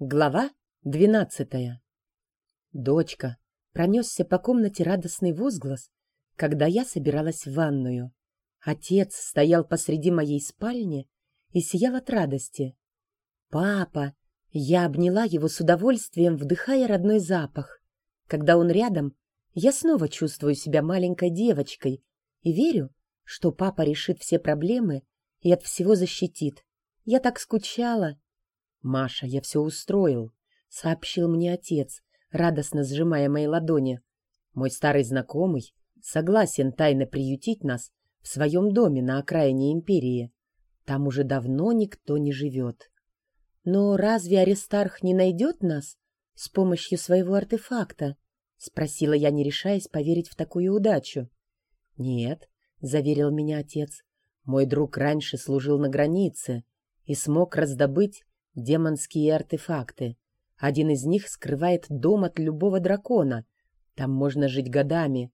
Глава двенадцатая. Дочка. Пронесся по комнате радостный возглас, когда я собиралась в ванную. Отец стоял посреди моей спальни и сиял от радости. «Папа!» Я обняла его с удовольствием, вдыхая родной запах. Когда он рядом, я снова чувствую себя маленькой девочкой и верю, что папа решит все проблемы и от всего защитит. Я так скучала. «Маша, я все устроил», — сообщил мне отец, радостно сжимая мои ладони. «Мой старый знакомый согласен тайно приютить нас в своем доме на окраине империи. Там уже давно никто не живет. Но разве Аристарх не найдет нас с помощью своего артефакта?» — спросила я, не решаясь поверить в такую удачу. «Нет», — заверил меня отец, — «мой друг раньше служил на границе и смог раздобыть демонские артефакты. Один из них скрывает дом от любого дракона. Там можно жить годами.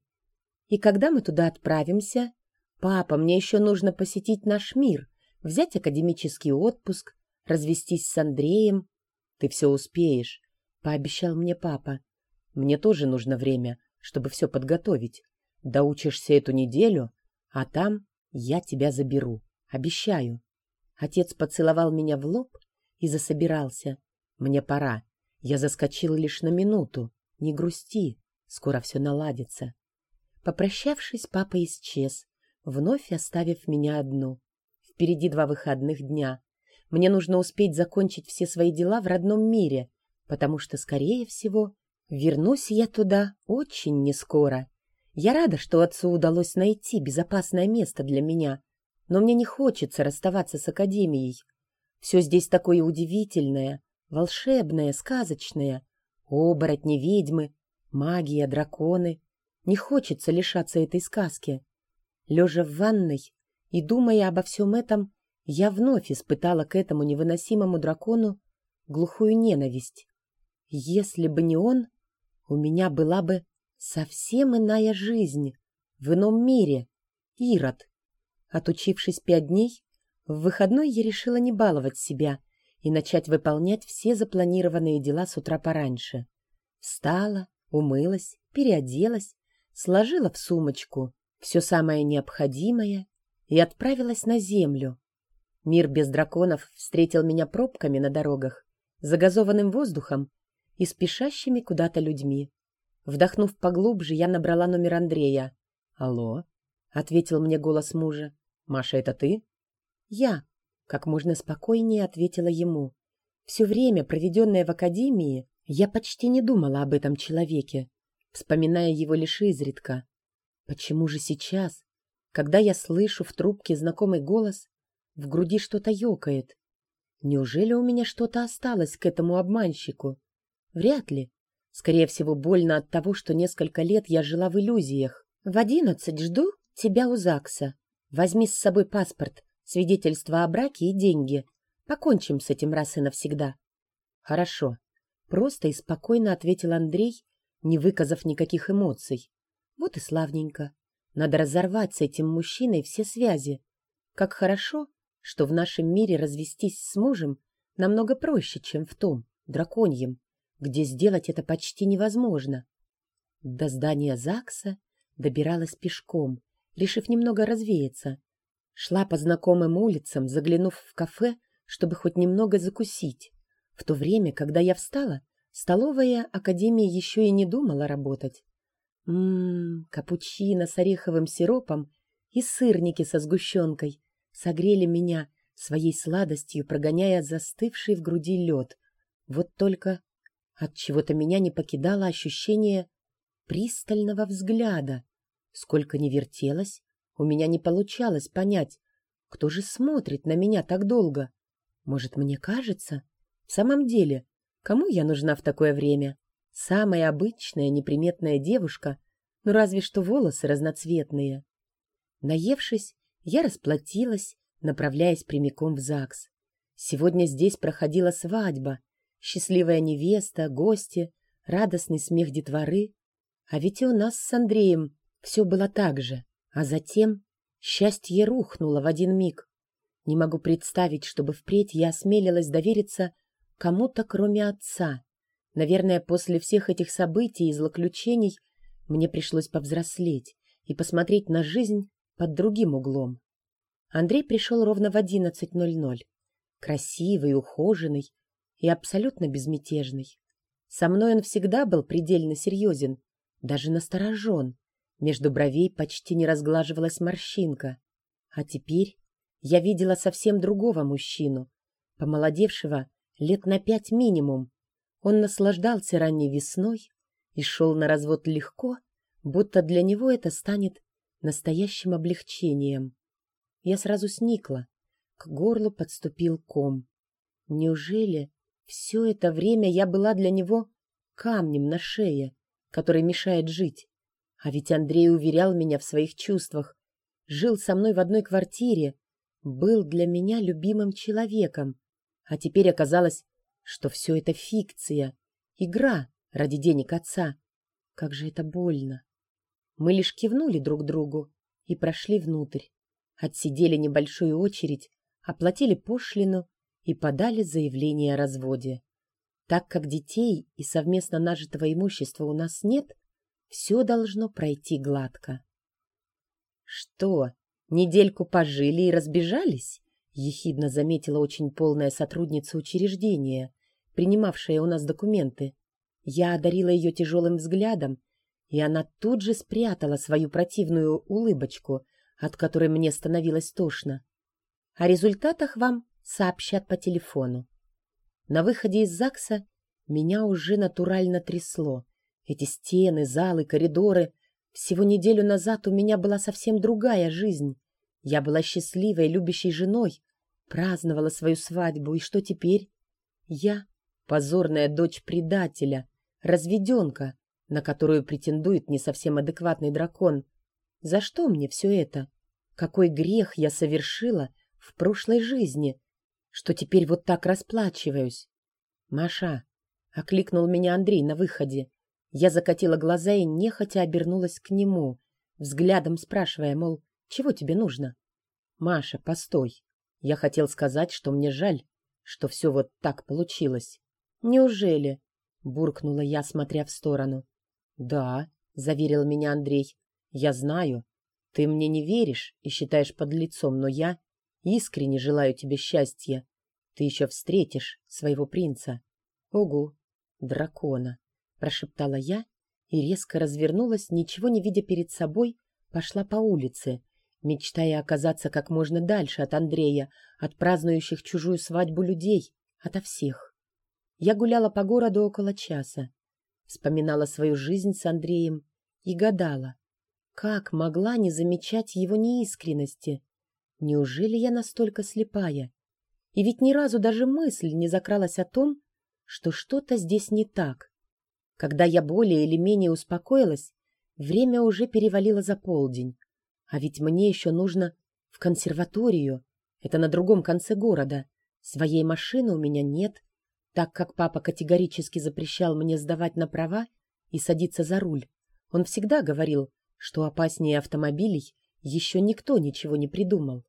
И когда мы туда отправимся? Папа, мне еще нужно посетить наш мир, взять академический отпуск, развестись с Андреем. Ты все успеешь, — пообещал мне папа. Мне тоже нужно время, чтобы все подготовить. Доучишься эту неделю, а там я тебя заберу. Обещаю. Отец поцеловал меня в лоб и засобирался. Мне пора. Я заскочил лишь на минуту. Не грусти, скоро все наладится. Попрощавшись, папа исчез, вновь оставив меня одну. Впереди два выходных дня. Мне нужно успеть закончить все свои дела в родном мире, потому что, скорее всего, вернусь я туда очень нескоро. Я рада, что отцу удалось найти безопасное место для меня, но мне не хочется расставаться с Академией. Все здесь такое удивительное, волшебное, сказочное. Оборотни, ведьмы, магия, драконы. Не хочется лишаться этой сказки. Лежа в ванной и думая обо всем этом, я вновь испытала к этому невыносимому дракону глухую ненависть. Если бы не он, у меня была бы совсем иная жизнь в ином мире. Ирод. Отучившись пять дней, в выходной я решила не баловать себя и начать выполнять все запланированные дела с утра пораньше. Встала, умылась, переоделась, сложила в сумочку все самое необходимое и отправилась на землю. Мир без драконов встретил меня пробками на дорогах, загазованным воздухом и спешащими куда-то людьми. Вдохнув поглубже, я набрала номер Андрея. «Алло?» — ответил мне голос мужа. «Маша, это ты?» «Я», — как можно спокойнее ответила ему. Все время, проведенное в академии, я почти не думала об этом человеке, вспоминая его лишь изредка. Почему же сейчас, когда я слышу в трубке знакомый голос, в груди что-то ёкает? Неужели у меня что-то осталось к этому обманщику? Вряд ли. Скорее всего, больно от того, что несколько лет я жила в иллюзиях. В одиннадцать жду тебя у ЗАГСа. Возьми с собой паспорт, свидетельство о браке и деньги. Покончим с этим раз и навсегда. Хорошо. Просто и спокойно ответил Андрей, не выказав никаких эмоций. Вот и славненько. Надо разорвать с этим мужчиной все связи. Как хорошо, что в нашем мире развестись с мужем намного проще, чем в том, драконьем, где сделать это почти невозможно. До здания ЗАГСа добиралась пешком, решив немного развеяться, Шла по знакомым улицам, заглянув в кафе, чтобы хоть немного закусить. В то время, когда я встала, столовая Академия еще и не думала работать. Ммм, капучино с ореховым сиропом и сырники со сгущенкой согрели меня своей сладостью, прогоняя застывший в груди лед. Вот только от чего то меня не покидало ощущение пристального взгляда. Сколько ни вертелось, у меня не получалось понять, кто же смотрит на меня так долго. Может, мне кажется? В самом деле, кому я нужна в такое время? Самая обычная неприметная девушка, ну разве что волосы разноцветные. Наевшись, я расплатилась, направляясь прямиком в ЗАГС. Сегодня здесь проходила свадьба. Счастливая невеста, гости, радостный смех детворы. А ведь и у нас с Андреем все было так же. А затем счастье рухнуло в один миг. Не могу представить, чтобы впредь я осмелилась довериться кому-то, кроме отца. Наверное, после всех этих событий и злоключений мне пришлось повзрослеть и посмотреть на жизнь под другим углом. Андрей пришел ровно в 11.00. Красивый, ухоженный и абсолютно безмятежный. Со мной он всегда был предельно серьезен, даже насторожен. Между бровей почти не разглаживалась морщинка. А теперь я видела совсем другого мужчину, помолодевшего лет на пять минимум. Он наслаждался ранней весной и шел на развод легко, будто для него это станет настоящим облегчением. Я сразу сникла. К горлу подступил ком. Неужели все это время я была для него камнем на шее, который мешает жить? А ведь Андрей уверял меня в своих чувствах, жил со мной в одной квартире, был для меня любимым человеком. А теперь оказалось, что все это фикция, игра ради денег отца. Как же это больно. Мы лишь кивнули друг другу и прошли внутрь. Отсидели небольшую очередь, оплатили пошлину и подали заявление о разводе. Так как детей и совместно нажитого имущества у нас нет, все должно пройти гладко. «Что, недельку пожили и разбежались?» — ехидно заметила очень полная сотрудница учреждения, принимавшая у нас документы. Я одарила ее тяжелым взглядом, и она тут же спрятала свою противную улыбочку, от которой мне становилось тошно. О результатах вам сообщат по телефону. На выходе из ЗАГСа меня уже натурально трясло. Эти стены, залы, коридоры. Всего неделю назад у меня была совсем другая жизнь. Я была счастливой, любящей женой, праздновала свою свадьбу, и что теперь? Я — позорная дочь предателя, разведенка, на которую претендует не совсем адекватный дракон. За что мне все это? Какой грех я совершила в прошлой жизни, что теперь вот так расплачиваюсь? Маша, — окликнул меня Андрей на выходе. Я закатила глаза и нехотя обернулась к нему, взглядом спрашивая, мол, чего тебе нужно? Маша, постой. Я хотел сказать, что мне жаль, что все вот так получилось. Неужели? Буркнула я, смотря в сторону. Да, заверил меня Андрей. Я знаю. Ты мне не веришь и считаешь под лицом, но я искренне желаю тебе счастья. Ты еще встретишь своего принца. Ого, дракона прошептала я и резко развернулась, ничего не видя перед собой, пошла по улице, мечтая оказаться как можно дальше от Андрея, от празднующих чужую свадьбу людей, ото всех. Я гуляла по городу около часа, вспоминала свою жизнь с Андреем и гадала, как могла не замечать его неискренности. Неужели я настолько слепая? И ведь ни разу даже мысль не закралась о том, что что-то здесь не так. Когда я более или менее успокоилась, время уже перевалило за полдень. А ведь мне еще нужно в консерваторию. Это на другом конце города. Своей машины у меня нет, так как папа категорически запрещал мне сдавать на права и садиться за руль. Он всегда говорил, что опаснее автомобилей еще никто ничего не придумал.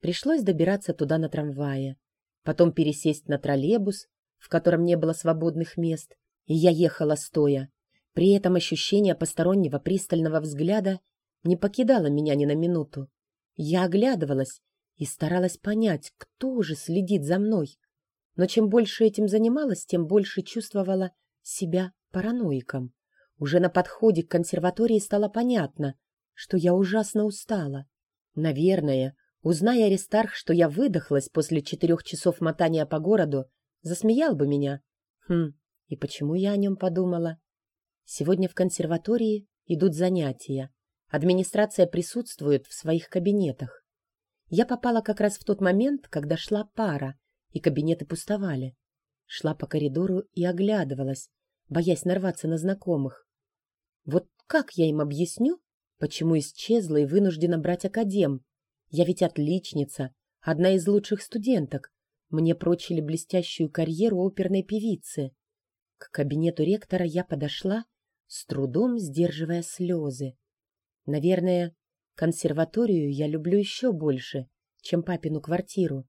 Пришлось добираться туда на трамвае, потом пересесть на троллейбус, в котором не было свободных мест, я ехала стоя. При этом ощущение постороннего пристального взгляда не покидало меня ни на минуту. Я оглядывалась и старалась понять, кто же следит за мной. Но чем больше этим занималась, тем больше чувствовала себя параноиком. Уже на подходе к консерватории стало понятно, что я ужасно устала. Наверное, узная Аристарх, что я выдохлась после четырех часов мотания по городу, засмеял бы меня. Хм, и почему я о нем подумала? Сегодня в консерватории идут занятия. Администрация присутствует в своих кабинетах. Я попала как раз в тот момент, когда шла пара, и кабинеты пустовали. Шла по коридору и оглядывалась, боясь нарваться на знакомых. Вот как я им объясню, почему исчезла и вынуждена брать академ? Я ведь отличница, одна из лучших студенток. Мне прочили блестящую карьеру оперной певицы. К кабинету ректора я подошла, с трудом сдерживая слезы. Наверное, консерваторию я люблю еще больше, чем папину квартиру.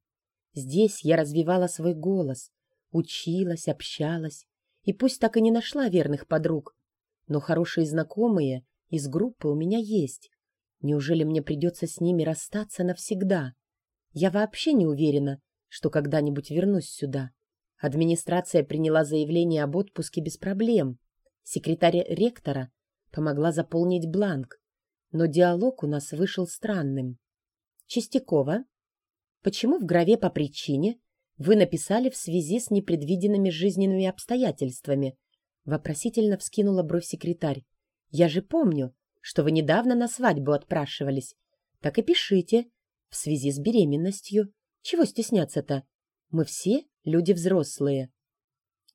Здесь я развивала свой голос, Училась, общалась. И пусть так и не нашла верных подруг, но хорошие знакомые из группы у меня есть. Неужели мне придется с ними расстаться навсегда? Я вообще не уверена, что когда-нибудь вернусь сюда. Администрация приняла заявление об отпуске без проблем. Секретарь ректора помогла заполнить бланк, но диалог у нас вышел странным. Чистякова, почему в граве по причине вы написали в связи с непредвиденными жизненными обстоятельствами? Вопросительно вскинула бровь секретарь. Я же помню, что вы недавно на свадьбу отпрашивались. Так и пишите. В связи с беременностью. Чего стесняться-то? Мы все люди взрослые.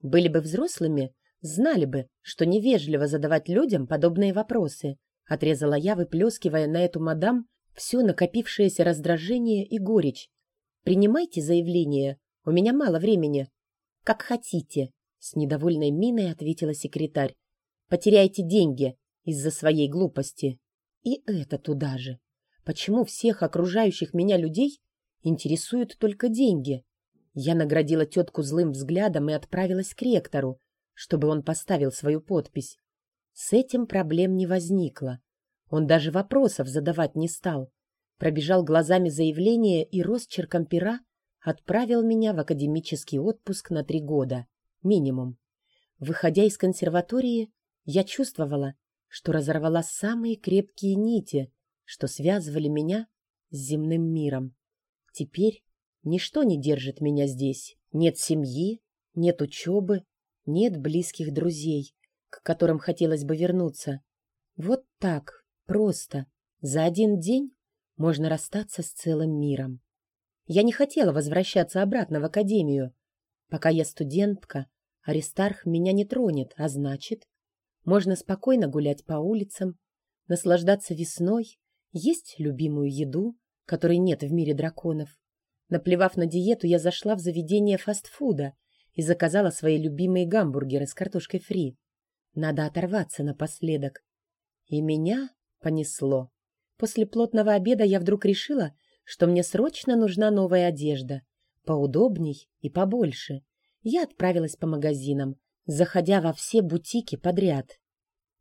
Были бы взрослыми, знали бы, что невежливо задавать людям подобные вопросы. Отрезала я, выплескивая на эту мадам все накопившееся раздражение и горечь. Принимайте заявление. У меня мало времени. Как хотите. С недовольной миной ответила секретарь. Потеряйте деньги из-за своей глупости. И это туда же. Почему всех окружающих меня людей интересуют только деньги? Я наградила тетку злым взглядом и отправилась к ректору, чтобы он поставил свою подпись. С этим проблем не возникло. Он даже вопросов задавать не стал. Пробежал глазами заявление и росчерком пера отправил меня в академический отпуск на три года. Минимум. Выходя из консерватории, я чувствовала, что разорвала самые крепкие нити, что связывали меня с земным миром. Теперь ничто не держит меня здесь. Нет семьи, нет учебы, нет близких друзей, к которым хотелось бы вернуться. Вот так, просто, за один день можно расстаться с целым миром. Я не хотела возвращаться обратно в академию. Пока я студентка, Аристарх меня не тронет, а значит, можно спокойно гулять по улицам, наслаждаться весной, есть любимую еду, которой нет в мире драконов. Наплевав на диету, я зашла в заведение фастфуда и заказала свои любимые гамбургеры с картошкой фри. Надо оторваться напоследок. И меня понесло. После плотного обеда я вдруг решила, что мне срочно нужна новая одежда, поудобней и побольше. Я отправилась по магазинам, заходя во все бутики подряд.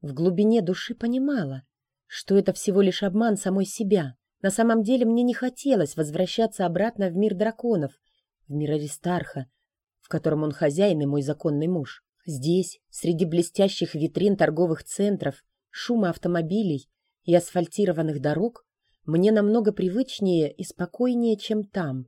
В глубине души понимала, что это всего лишь обман самой себя. На самом деле мне не хотелось возвращаться обратно в мир драконов, в мир Аристарха, в котором он хозяин и мой законный муж. Здесь, среди блестящих витрин торговых центров, шума автомобилей и асфальтированных дорог, мне намного привычнее и спокойнее, чем там.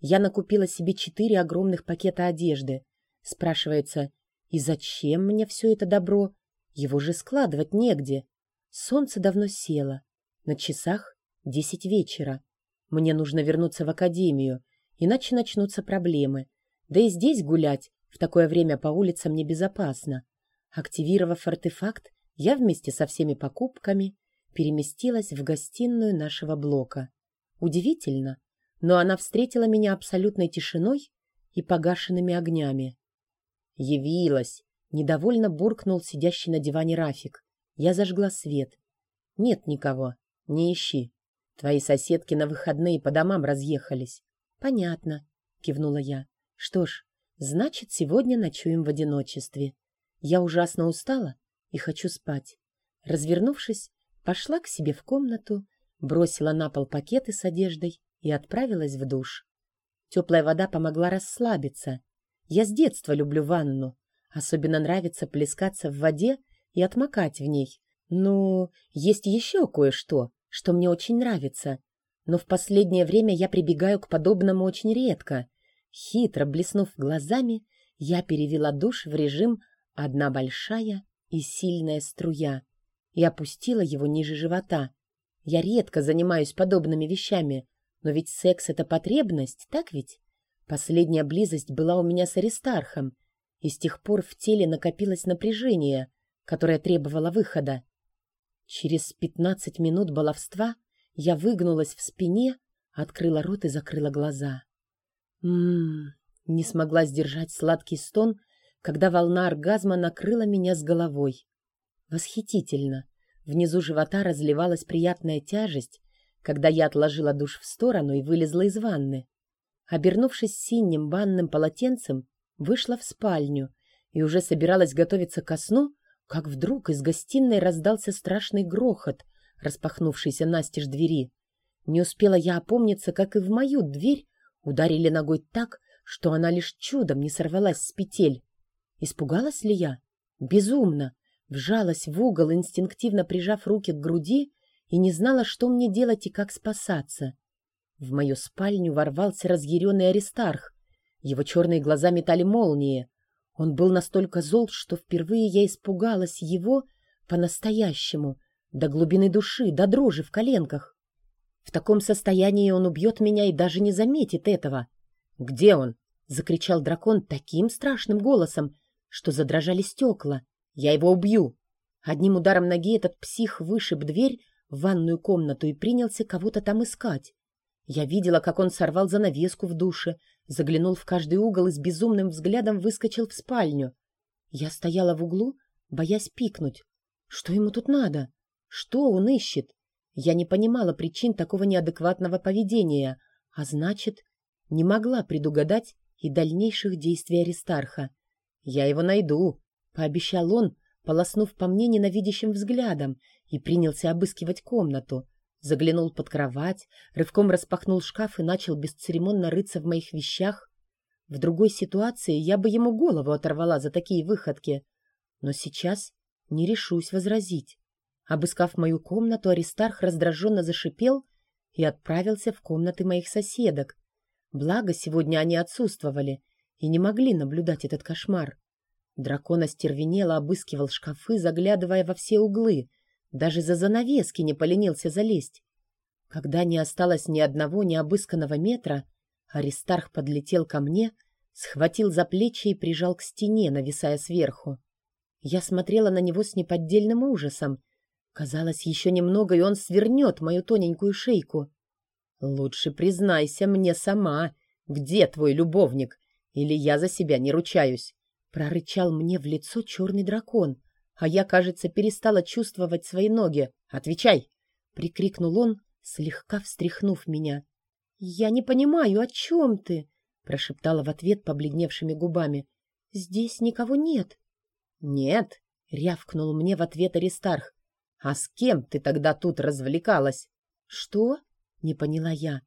Я накупила себе четыре огромных пакета одежды. Спрашивается, и зачем мне все это добро? Его же складывать негде. Солнце давно село. На часах десять вечера. Мне нужно вернуться в академию, иначе начнутся проблемы. Да и здесь гулять в такое время по улицам небезопасно. Активировав артефакт, я вместе со всеми покупками переместилась в гостиную нашего блока. Удивительно, но она встретила меня абсолютной тишиной и погашенными огнями. «Явилась!» — недовольно буркнул сидящий на диване Рафик. Я зажгла свет. «Нет никого. Не ищи. Твои соседки на выходные по домам разъехались». «Понятно», — кивнула я. «Что ж, значит, сегодня ночуем в одиночестве. Я ужасно устала и хочу спать». Развернувшись, пошла к себе в комнату, бросила на пол пакеты с одеждой и отправилась в душ. Теплая вода помогла расслабиться, я с детства люблю ванну. Особенно нравится плескаться в воде и отмокать в ней. Ну, есть еще кое-что, что мне очень нравится. Но в последнее время я прибегаю к подобному очень редко. Хитро блеснув глазами, я перевела душ в режим «одна большая и сильная струя» и опустила его ниже живота. Я редко занимаюсь подобными вещами, но ведь секс — это потребность, так ведь? Последняя близость была у меня с Аристархом, и с тех пор в теле накопилось напряжение, которое требовало выхода. Через пятнадцать минут баловства я выгнулась в спине, открыла рот и закрыла глаза. Ммм, не смогла сдержать сладкий стон, когда волна оргазма накрыла меня с головой. Восхитительно. Внизу живота разливалась приятная тяжесть, когда я отложила душ в сторону и вылезла из ванны. Обернувшись синим банным полотенцем, вышла в спальню и уже собиралась готовиться ко сну, как вдруг из гостиной раздался страшный грохот, распахнувшийся настежь двери. Не успела я опомниться, как и в мою дверь ударили ногой так, что она лишь чудом не сорвалась с петель. Испугалась ли я? Безумно. Вжалась в угол, инстинктивно прижав руки к груди, и не знала, что мне делать и как спасаться. В мою спальню ворвался разъяренный Аристарх. Его черные глаза метали молнии. Он был настолько зол, что впервые я испугалась его по-настоящему, до глубины души, до дрожи в коленках. В таком состоянии он убьет меня и даже не заметит этого. «Где он?» — закричал дракон таким страшным голосом, что задрожали стекла. «Я его убью!» Одним ударом ноги этот псих вышиб дверь в ванную комнату и принялся кого-то там искать. Я видела, как он сорвал занавеску в душе, заглянул в каждый угол и с безумным взглядом выскочил в спальню. Я стояла в углу, боясь пикнуть. Что ему тут надо? Что он ищет? Я не понимала причин такого неадекватного поведения, а значит, не могла предугадать и дальнейших действий Аристарха. «Я его найду», — пообещал он, полоснув по мне ненавидящим взглядом, и принялся обыскивать комнату. Заглянул под кровать, рывком распахнул шкаф и начал бесцеремонно рыться в моих вещах. В другой ситуации я бы ему голову оторвала за такие выходки. Но сейчас не решусь возразить. Обыскав мою комнату, Аристарх раздраженно зашипел и отправился в комнаты моих соседок. Благо, сегодня они отсутствовали и не могли наблюдать этот кошмар. Дракон остервенело обыскивал шкафы, заглядывая во все углы, даже за занавески не поленился залезть. Когда не осталось ни одного необысканного метра, Аристарх подлетел ко мне, схватил за плечи и прижал к стене, нависая сверху. Я смотрела на него с неподдельным ужасом. Казалось, еще немного, и он свернет мою тоненькую шейку. «Лучше признайся мне сама, где твой любовник, или я за себя не ручаюсь», — прорычал мне в лицо черный дракон — а я, кажется, перестала чувствовать свои ноги. «Отвечай!» — прикрикнул он, слегка встряхнув меня. «Я не понимаю, о чем ты?» — прошептала в ответ побледневшими губами. «Здесь никого нет». «Нет?» — рявкнул мне в ответ Аристарх. «А с кем ты тогда тут развлекалась?» «Что?» — не поняла я.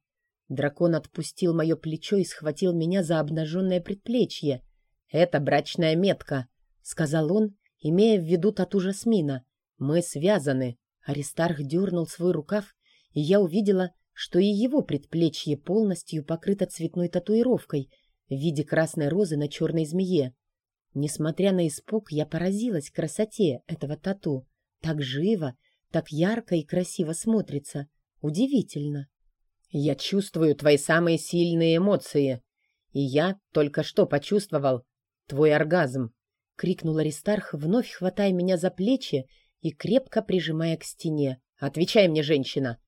Дракон отпустил мое плечо и схватил меня за обнаженное предплечье. «Это брачная метка», — сказал он имея в виду тату Жасмина. «Мы связаны». Аристарх дернул свой рукав, и я увидела, что и его предплечье полностью покрыто цветной татуировкой в виде красной розы на черной змее. Несмотря на испуг, я поразилась красоте этого тату. Так живо, так ярко и красиво смотрится. Удивительно. «Я чувствую твои самые сильные эмоции. И я только что почувствовал твой оргазм», — крикнул Аристарх, вновь хватая меня за плечи и крепко прижимая к стене. «Отвечай мне, женщина!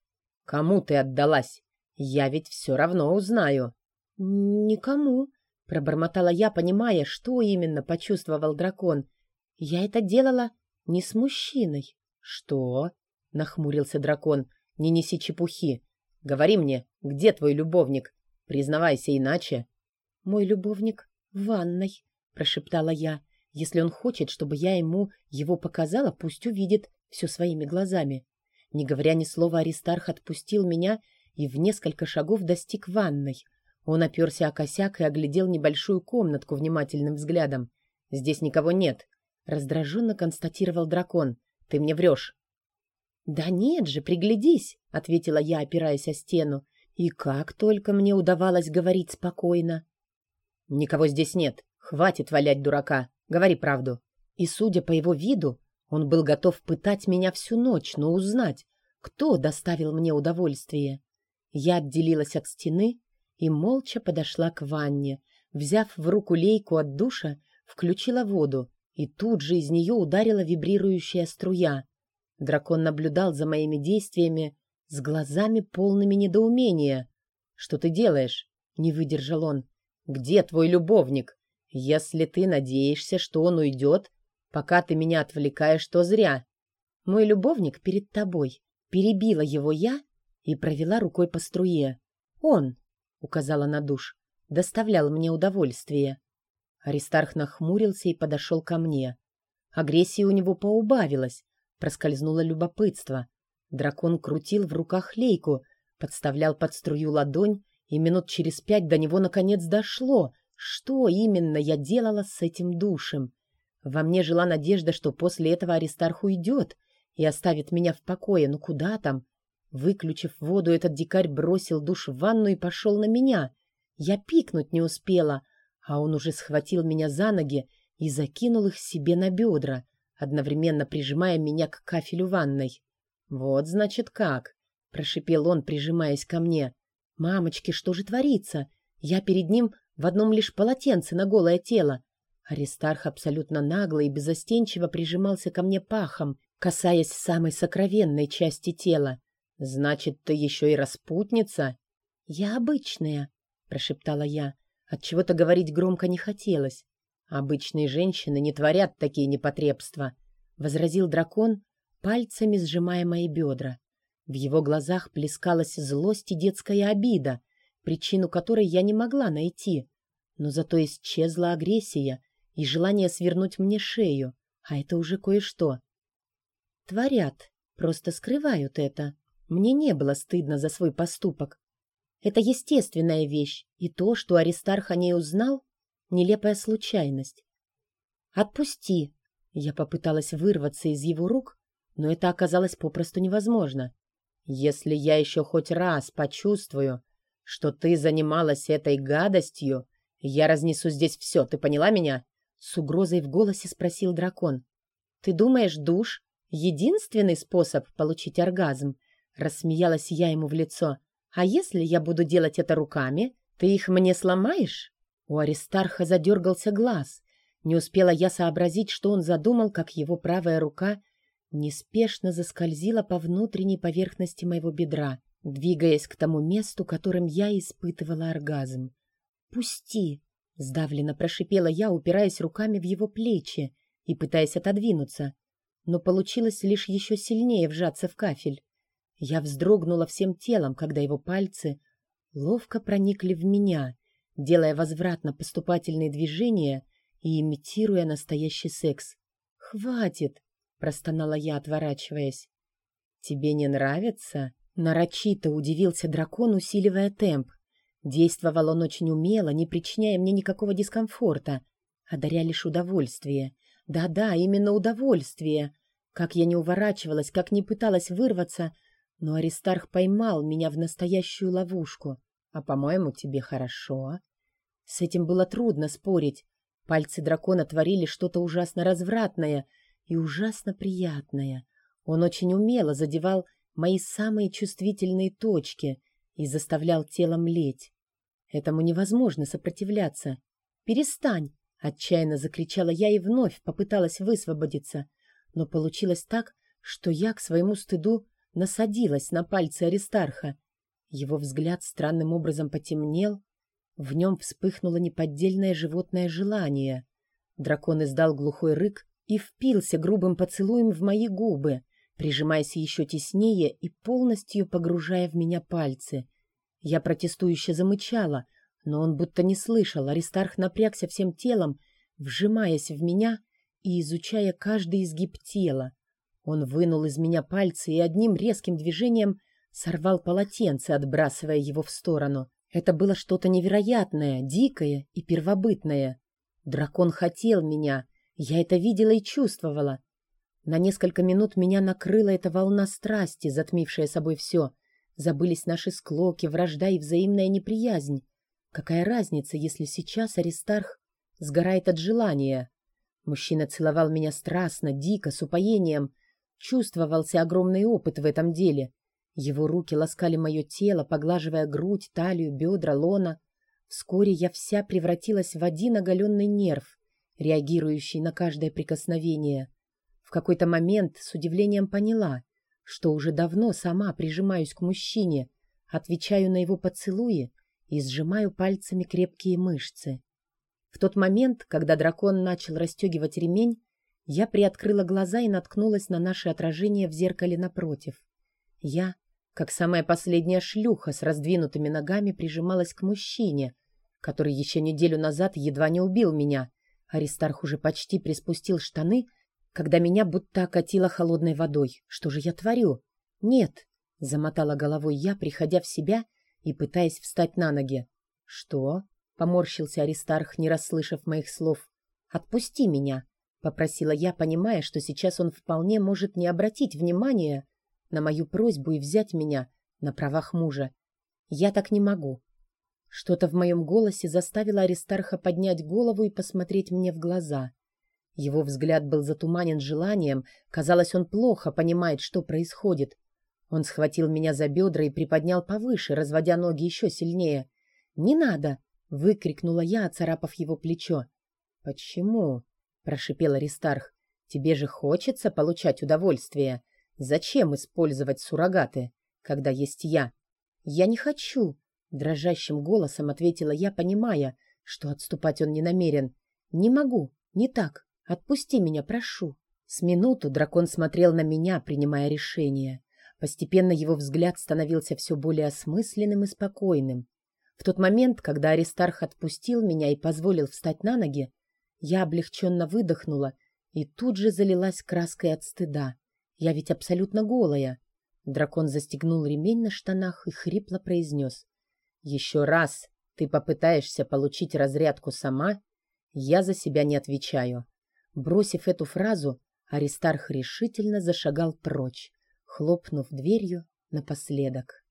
Кому ты отдалась? Я ведь все равно узнаю!» «Никому», — пробормотала я, понимая, что именно почувствовал дракон. «Я это делала не с мужчиной». «Что?» — нахмурился дракон. «Не неси чепухи. Говори мне, где твой любовник? Признавайся иначе». «Мой любовник в ванной», — прошептала я. Если он хочет, чтобы я ему его показала, пусть увидит все своими глазами. Не говоря ни слова, Аристарх отпустил меня и в несколько шагов достиг ванной. Он оперся о косяк и оглядел небольшую комнатку внимательным взглядом. «Здесь никого нет», — раздраженно констатировал дракон. «Ты мне врешь». «Да нет же, приглядись», — ответила я, опираясь о стену. И как только мне удавалось говорить спокойно. «Никого здесь нет. Хватит валять дурака. Говори правду. И, судя по его виду, он был готов пытать меня всю ночь, но узнать, кто доставил мне удовольствие. Я отделилась от стены и молча подошла к ванне. Взяв в руку лейку от душа, включила воду, и тут же из нее ударила вибрирующая струя. Дракон наблюдал за моими действиями с глазами полными недоумения. «Что ты делаешь?» — не выдержал он. «Где твой любовник?» Если ты надеешься, что он уйдет, пока ты меня отвлекаешь, то зря. Мой любовник перед тобой. Перебила его я и провела рукой по струе. Он, указала на душ, доставлял мне удовольствие. Аристарх нахмурился и подошел ко мне. Агрессия у него поубавилась, проскользнуло любопытство. Дракон крутил в руках лейку, подставлял под струю ладонь, и минут через пять до него наконец дошло, что именно я делала с этим душем. Во мне жила надежда, что после этого Аристарх уйдет и оставит меня в покое. Ну куда там? Выключив воду, этот дикарь бросил душ в ванну и пошел на меня. Я пикнуть не успела, а он уже схватил меня за ноги и закинул их себе на бедра, одновременно прижимая меня к кафелю ванной. «Вот, значит, как!» — прошипел он, прижимаясь ко мне. «Мамочки, что же творится? Я перед ним в одном лишь полотенце на голое тело. Аристарх абсолютно нагло и безостенчиво прижимался ко мне пахом, касаясь самой сокровенной части тела. «Значит, ты еще и распутница?» «Я обычная», — прошептала я. Отчего-то говорить громко не хотелось. «Обычные женщины не творят такие непотребства», — возразил дракон, пальцами сжимая мои бедра. В его глазах плескалась злость и детская обида, причину которой я не могла найти. Но зато исчезла агрессия и желание свернуть мне шею, а это уже кое-что. Творят, просто скрывают это. Мне не было стыдно за свой поступок. Это естественная вещь, и то, что Аристарх о ней узнал, нелепая случайность. «Отпусти!» Я попыталась вырваться из его рук, но это оказалось попросту невозможно. «Если я еще хоть раз почувствую, что ты занималась этой гадостью, я разнесу здесь все, ты поняла меня?» С угрозой в голосе спросил дракон. «Ты думаешь, душ — единственный способ получить оргазм?» Рассмеялась я ему в лицо. «А если я буду делать это руками, ты их мне сломаешь?» У Аристарха задергался глаз. Не успела я сообразить, что он задумал, как его правая рука неспешно заскользила по внутренней поверхности моего бедра, двигаясь к тому месту, которым я испытывала оргазм. «Пусти!» — сдавленно прошипела я, упираясь руками в его плечи и пытаясь отодвинуться. Но получилось лишь еще сильнее вжаться в кафель. Я вздрогнула всем телом, когда его пальцы ловко проникли в меня — делая возвратно-поступательные движения и имитируя настоящий секс. «Хватит!» — простонала я, отворачиваясь. «Тебе не нравится?» Нарочито удивился дракон, усиливая темп. Действовал он очень умело, не причиняя мне никакого дискомфорта, а даря лишь удовольствие. Да-да, именно удовольствие. Как я не уворачивалась, как не пыталась вырваться, но Аристарх поймал меня в настоящую ловушку. А, по-моему, тебе хорошо. С этим было трудно спорить. Пальцы дракона творили что-то ужасно развратное и ужасно приятное. Он очень умело задевал мои самые чувствительные точки и заставлял тело млеть. Этому невозможно сопротивляться. «Перестань!» — отчаянно закричала я и вновь попыталась высвободиться. Но получилось так, что я к своему стыду насадилась на пальцы Аристарха. Его взгляд странным образом потемнел, в нем вспыхнуло неподдельное животное желание. Дракон издал глухой рык и впился грубым поцелуем в мои губы, прижимаясь еще теснее и полностью погружая в меня пальцы. Я протестующе замычала, но он будто не слышал. Аристарх напрягся всем телом, вжимаясь в меня и изучая каждый изгиб тела. Он вынул из меня пальцы и одним резким движением сорвал полотенце, отбрасывая его в сторону. Это было что-то невероятное, дикое и первобытное. Дракон хотел меня, я это видела и чувствовала. На несколько минут меня накрыла эта волна страсти, затмившая собой все. Забылись наши склоки, вражда и взаимная неприязнь. Какая разница, если сейчас Аристарх сгорает от желания? Мужчина целовал меня страстно, дико, с упоением. Чувствовался огромный опыт в этом деле — его руки ласкали мое тело, поглаживая грудь, талию, бедра, лона. Вскоре я вся превратилась в один оголенный нерв, реагирующий на каждое прикосновение. Какой-то момент с удивлением поняла, что уже давно сама прижимаюсь к мужчине, отвечаю на его поцелуи и сжимаю пальцами крепкие мышцы. В тот момент, когда дракон начал расстегивать ремень, я приоткрыла глаза и наткнулась на наше отражение в зеркале напротив. Я как самая последняя шлюха с раздвинутыми ногами прижималась к мужчине, который еще неделю назад едва не убил меня. Аристарх уже почти приспустил штаны, когда меня будто окатило холодной водой. Что же я творю? Нет, замотала головой я, приходя в себя и пытаясь встать на ноги. Что? Поморщился Аристарх, не расслышав моих слов. Отпусти меня, попросила я, понимая, что сейчас он вполне может не обратить внимания на мою просьбу и взять меня на правах мужа. Я так не могу. Что-то в моем голосе заставило Аристарха поднять голову и посмотреть мне в глаза. Его взгляд был затуманен желанием, казалось, он плохо понимает, что происходит. Он схватил меня за бедра и приподнял повыше, разводя ноги еще сильнее. «Не надо!» — выкрикнула я, оцарапав его плечо. «Почему?» — прошипел Аристарх. «Тебе же хочется получать удовольствие. Зачем использовать суррогаты, когда есть я?» «Я не хочу!» Дрожащим голосом ответила я, понимая, что отступать он не намерен. «Не могу, не так. Отпусти меня, прошу». С минуту дракон смотрел на меня, принимая решение. Постепенно его взгляд становился все более осмысленным и спокойным. В тот момент, когда Аристарх отпустил меня и позволил встать на ноги, я облегченно выдохнула и тут же залилась краской от стыда. Я ведь абсолютно голая. Дракон застегнул ремень на штанах и хрипло произнес. Еще раз ты попытаешься получить разрядку сама, я за себя не отвечаю. Бросив эту фразу, Аристарх решительно зашагал прочь, хлопнув дверью напоследок.